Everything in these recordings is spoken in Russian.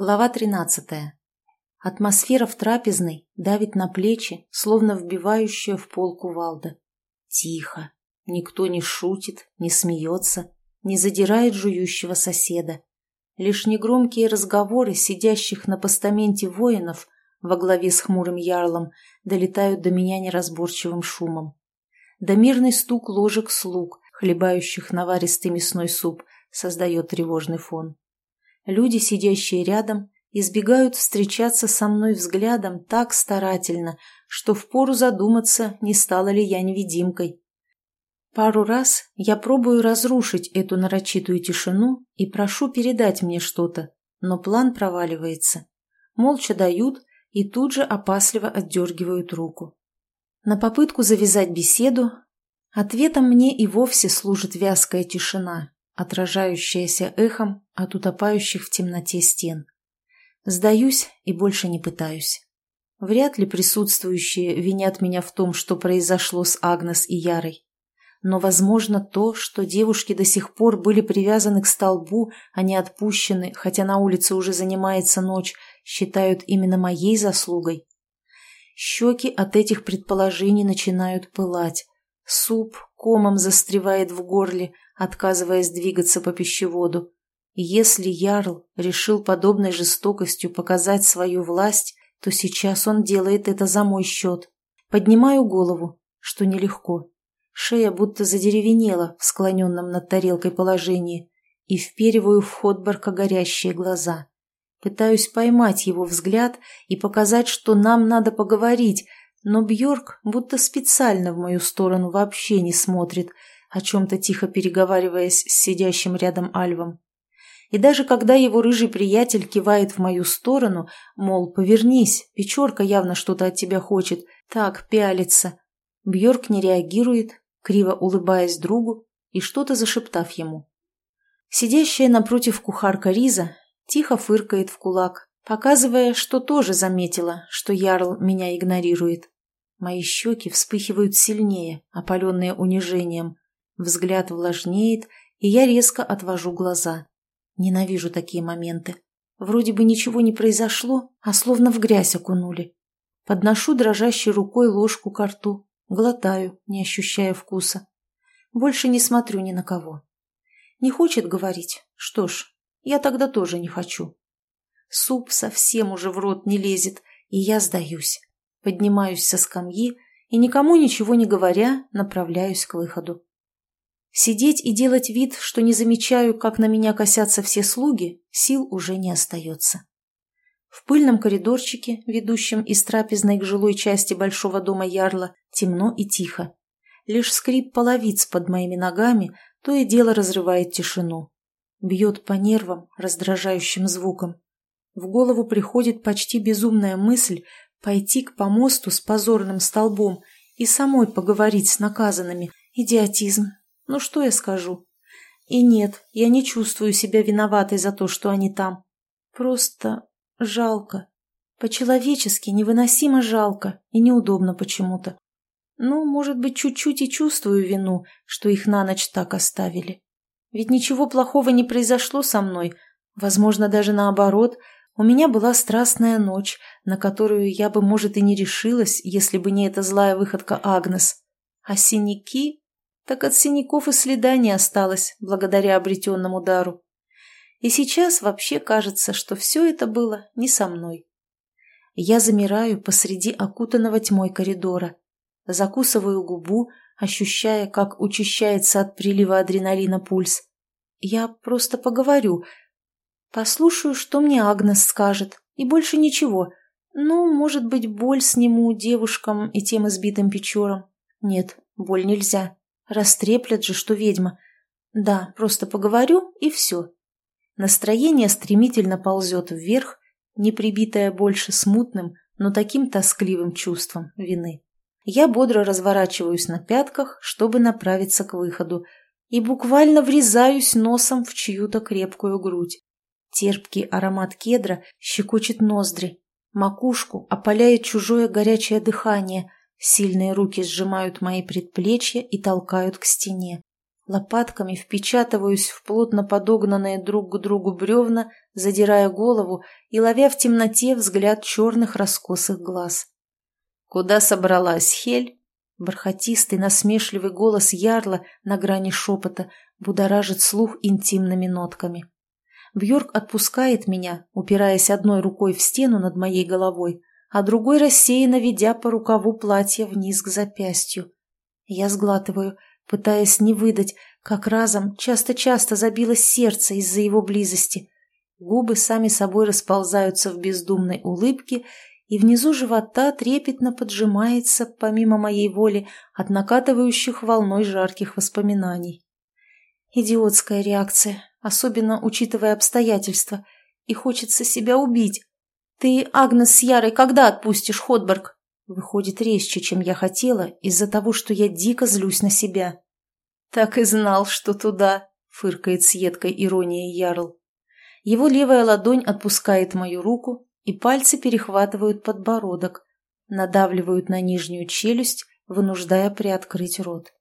Глава 13. Атмосфера в трапезной давит на плечи, словно вбивающая в пол кувалда. Тихо. Никто не шутит, не смеется, не задирает жующего соседа. Лишь негромкие разговоры сидящих на постаменте воинов во главе с хмурым ярлом долетают до меня неразборчивым шумом. Да мирный стук ложек слуг, хлебающих наваристый мясной суп, создает тревожный фон. Люди, сидящие рядом, избегают встречаться со мной взглядом так старательно, что впору задуматься, не стала ли я невидимкой. Пару раз я пробую разрушить эту нарочитую тишину и прошу передать мне что-то, но план проваливается. Молча дают и тут же опасливо отдергивают руку. На попытку завязать беседу ответом мне и вовсе служит вязкая тишина, отражающаяся эхом от утопающих в темноте стен. Сдаюсь и больше не пытаюсь. Вряд ли присутствующие винят меня в том, что произошло с Агнес и Ярой. Но, возможно, то, что девушки до сих пор были привязаны к столбу, а не отпущены, хотя на улице уже занимается ночь, считают именно моей заслугой. Щеки от этих предположений начинают пылать. Суп комом застревает в горле, отказываясь двигаться по пищеводу. Если Ярл решил подобной жестокостью показать свою власть, то сейчас он делает это за мой счет. Поднимаю голову, что нелегко. Шея будто задеревенела в склоненном над тарелкой положении и впериваю в Ходборка горящие глаза. Пытаюсь поймать его взгляд и показать, что нам надо поговорить, но Бьорк будто специально в мою сторону вообще не смотрит, о чем-то тихо переговариваясь с сидящим рядом Альвом. И даже когда его рыжий приятель кивает в мою сторону, мол, повернись, Печорка явно что-то от тебя хочет, так пялится, Бьорк не реагирует, криво улыбаясь другу и что-то зашептав ему. Сидящая напротив кухарка Риза тихо фыркает в кулак, показывая, что тоже заметила, что Ярл меня игнорирует. Мои щеки вспыхивают сильнее, опаленные унижением, Взгляд влажнеет, и я резко отвожу глаза. Ненавижу такие моменты. Вроде бы ничего не произошло, а словно в грязь окунули. Подношу дрожащей рукой ложку к рту, глотаю, не ощущая вкуса. Больше не смотрю ни на кого. Не хочет говорить? Что ж, я тогда тоже не хочу. Суп совсем уже в рот не лезет, и я сдаюсь. Поднимаюсь со скамьи и, никому ничего не говоря, направляюсь к выходу. Сидеть и делать вид, что не замечаю, как на меня косятся все слуги, сил уже не остается. В пыльном коридорчике, ведущем из трапезной к жилой части большого дома Ярла, темно и тихо. Лишь скрип половиц под моими ногами то и дело разрывает тишину. Бьет по нервам раздражающим звуком. В голову приходит почти безумная мысль пойти к помосту с позорным столбом и самой поговорить с наказанными. Идиотизм, ну что я скажу? И нет, я не чувствую себя виноватой за то, что они там. Просто жалко. По-человечески невыносимо жалко и неудобно почему-то. Ну, может быть, чуть-чуть и чувствую вину, что их на ночь так оставили. Ведь ничего плохого не произошло со мной. Возможно, даже наоборот. У меня была страстная ночь, на которую я бы, может, и не решилась, если бы не эта злая выходка Агнес. А синяки так от синяков и следа не осталось благодаря обретенному дару. И сейчас вообще кажется, что все это было не со мной. Я замираю посреди окутанного тьмой коридора, закусываю губу, ощущая, как учащается от прилива адреналина пульс. Я просто поговорю, послушаю, что мне Агнес скажет, и больше ничего. Ну, может быть, боль сниму девушкам и тем избитым печорам. Нет, боль нельзя. Растреплят же, что ведьма. Да, просто поговорю, и все. Настроение стремительно ползет вверх, не прибитое больше смутным, но таким тоскливым чувством вины. Я бодро разворачиваюсь на пятках, чтобы направиться к выходу, и буквально врезаюсь носом в чью-то крепкую грудь. Терпкий аромат кедра щекочет ноздри, макушку опаляет чужое горячее дыхание, Сильные руки сжимают мои предплечья и толкают к стене. Лопатками впечатываюсь в плотно подогнанные друг к другу бревна, задирая голову и ловя в темноте взгляд черных раскосых глаз. «Куда собралась, Хель?» Бархатистый, насмешливый голос ярла на грани шепота будоражит слух интимными нотками. Бьорк отпускает меня, упираясь одной рукой в стену над моей головой, а другой рассеянно ведя по рукаву платья вниз к запястью. Я сглатываю, пытаясь не выдать, как разом часто-часто забилось сердце из-за его близости. Губы сами собой расползаются в бездумной улыбке, и внизу живота трепетно поджимается, помимо моей воли, от накатывающих волной жарких воспоминаний. Идиотская реакция, особенно учитывая обстоятельства, и хочется себя убить. «Ты, Агнес с Ярой, когда отпустишь Ходберг?» Выходит резче, чем я хотела, из-за того, что я дико злюсь на себя. «Так и знал, что туда», — фыркает с едкой иронией Ярл. Его левая ладонь отпускает мою руку, и пальцы перехватывают подбородок, надавливают на нижнюю челюсть, вынуждая приоткрыть рот.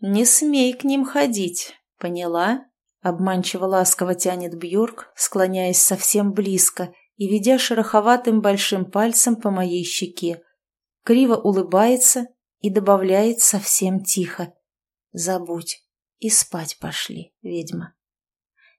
«Не смей к ним ходить, поняла?» Обманчиво ласково тянет Бьорк, склоняясь совсем близко и ведя шероховатым большим пальцем по моей щеке. Криво улыбается и добавляет совсем тихо. «Забудь. И спать пошли, ведьма».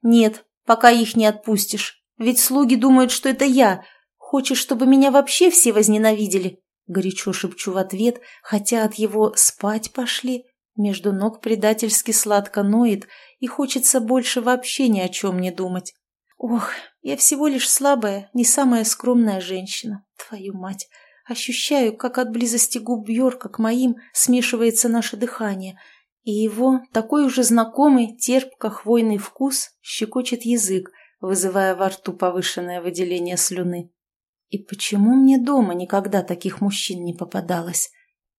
«Нет, пока их не отпустишь. Ведь слуги думают, что это я. Хочешь, чтобы меня вообще все возненавидели?» Горячо шепчу в ответ, хотя от его «спать пошли» между ног предательски сладко ноет и хочется больше вообще ни о чем не думать. Ох, я всего лишь слабая, не самая скромная женщина, твою мать. Ощущаю, как от близости губ Бьорка к моим смешивается наше дыхание, и его, такой уже знакомый, терпко-хвойный вкус, щекочет язык, вызывая во рту повышенное выделение слюны. И почему мне дома никогда таких мужчин не попадалось?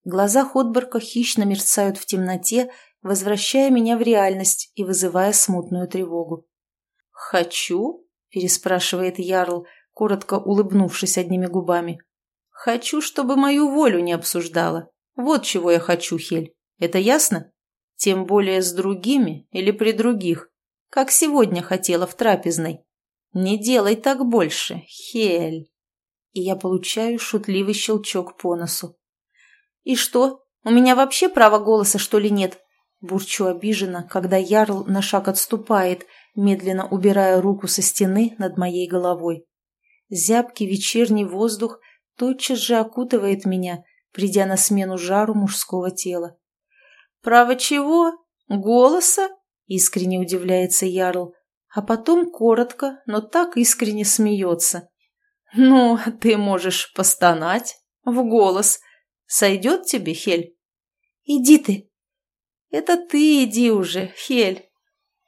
Глаза Ходборка хищно мерцают в темноте, возвращая меня в реальность и вызывая смутную тревогу. «Хочу?» – переспрашивает Ярл, коротко улыбнувшись одними губами. «Хочу, чтобы мою волю не обсуждала. Вот чего я хочу, Хель. Это ясно? Тем более с другими или при других как сегодня хотела в трапезной. Не делай так больше, Хель. И я получаю шутливый щелчок по носу. И что, у меня вообще права голоса, что ли, нет? Бурчу обиженно, когда Ярл на шаг отступает, медленно убирая руку со стены над моей головой. Зябкий вечерний воздух тотчас же окутывает меня, придя на смену жару мужского тела. «Право чего? Голоса?» Искренне удивляется Ярл, а потом коротко, но так искренне смеется. «Ну, ты можешь постонать в голос. Сойдет тебе, Хель?» «Иди ты!» «Это ты иди уже, Хель!»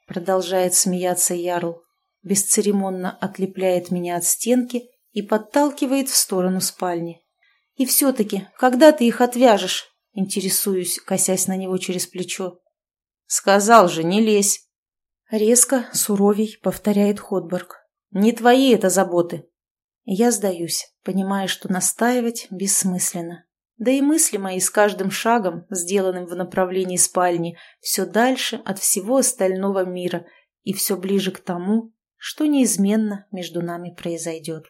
Продолжает смеяться Ярл, бесцеремонно отлепляет меня от стенки и подталкивает в сторону спальни. «И все-таки, когда ты их отвяжешь?» Интересуюсь, косясь на него через плечо. «Сказал же, не лезь!» Резко, суровей, повторяет Ходберг. «Не твои это заботы!» Я сдаюсь, понимая, что настаивать бессмысленно. Да и мысли мои с каждым шагом, сделанным в направлении спальни, все дальше от всего остального мира и все ближе к тому, что неизменно между нами произойдет.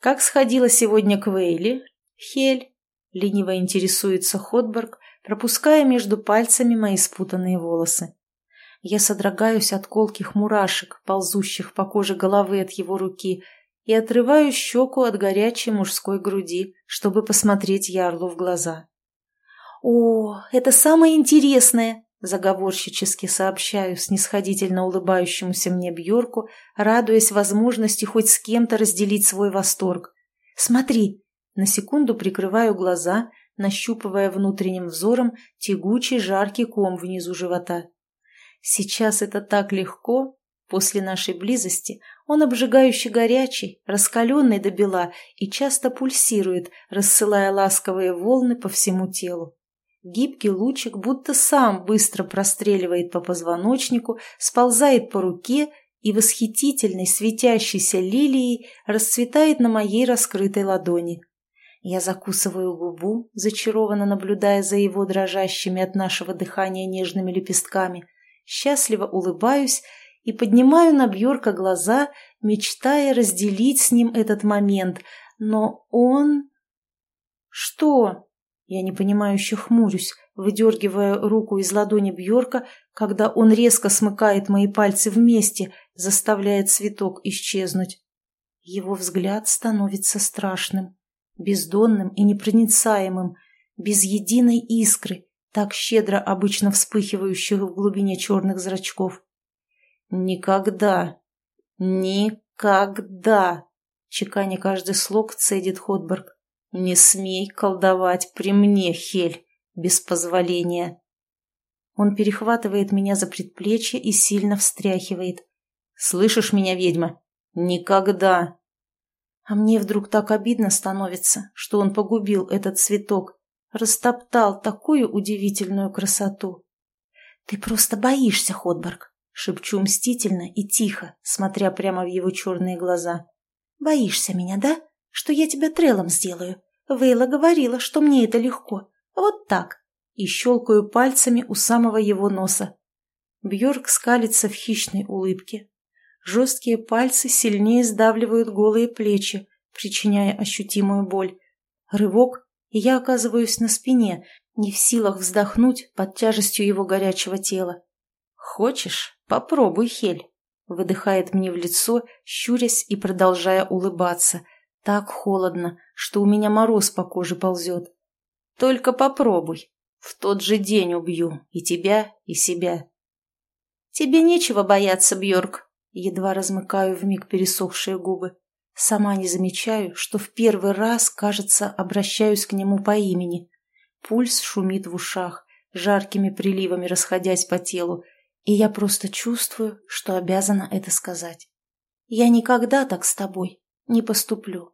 «Как сходила сегодня к Вейли?» «Хель», — лениво интересуется Ходберг, пропуская между пальцами мои спутанные волосы. Я содрогаюсь от колких мурашек, ползущих по коже головы от его руки, и отрываю щеку от горячей мужской груди, чтобы посмотреть Ярлу в глаза. «О, это самое интересное!» – заговорщически сообщаю снисходительно улыбающемуся мне Бьорку, радуясь возможности хоть с кем-то разделить свой восторг. «Смотри!» На секунду прикрываю глаза – нащупывая внутренним взором тягучий жаркий ком внизу живота. Сейчас это так легко. После нашей близости он обжигающе горячий, раскаленный до бела и часто пульсирует, рассылая ласковые волны по всему телу. Гибкий лучик будто сам быстро простреливает по позвоночнику, сползает по руке и восхитительной светящейся лилией расцветает на моей раскрытой ладони. Я закусываю губу, зачарованно наблюдая за его дрожащими от нашего дыхания нежными лепестками, счастливо улыбаюсь и поднимаю на Бьорка глаза, мечтая разделить с ним этот момент, но он... Что? Я непонимающе хмурюсь, выдергивая руку из ладони Бьорка, когда он резко смыкает мои пальцы вместе, заставляя цветок исчезнуть. Его взгляд становится страшным бездонным и непроницаемым, без единой искры, так щедро обычно вспыхивающих в глубине черных зрачков. «Никогда! Никогда!» Чеканя каждый слог, цедит Ходберг. «Не смей колдовать при мне, Хель, без позволения!» Он перехватывает меня за предплечье и сильно встряхивает. «Слышишь меня, ведьма? Никогда!» А мне вдруг так обидно становится, что он погубил этот цветок, растоптал такую удивительную красоту. «Ты просто боишься, Ходберг», — шепчу мстительно и тихо, смотря прямо в его черные глаза. «Боишься меня, да? Что я тебя трелом сделаю? Вейла говорила, что мне это легко. Вот так». И щелкаю пальцами у самого его носа. Бьорк скалится в хищной улыбке, Жесткие пальцы сильнее сдавливают голые плечи, причиняя ощутимую боль. Рывок, и я оказываюсь на спине, не в силах вздохнуть под тяжестью его горячего тела. «Хочешь? Попробуй, Хель!» Выдыхает мне в лицо, щурясь и продолжая улыбаться. Так холодно, что у меня мороз по коже ползет. «Только попробуй. В тот же день убью и тебя, и себя». «Тебе нечего бояться, Бьорк», Едва размыкаю вмиг пересохшие губы. Сама не замечаю, что в первый раз, кажется, обращаюсь к нему по имени. Пульс шумит в ушах, жаркими приливами расходясь по телу, и я просто чувствую, что обязана это сказать. Я никогда так с тобой не поступлю.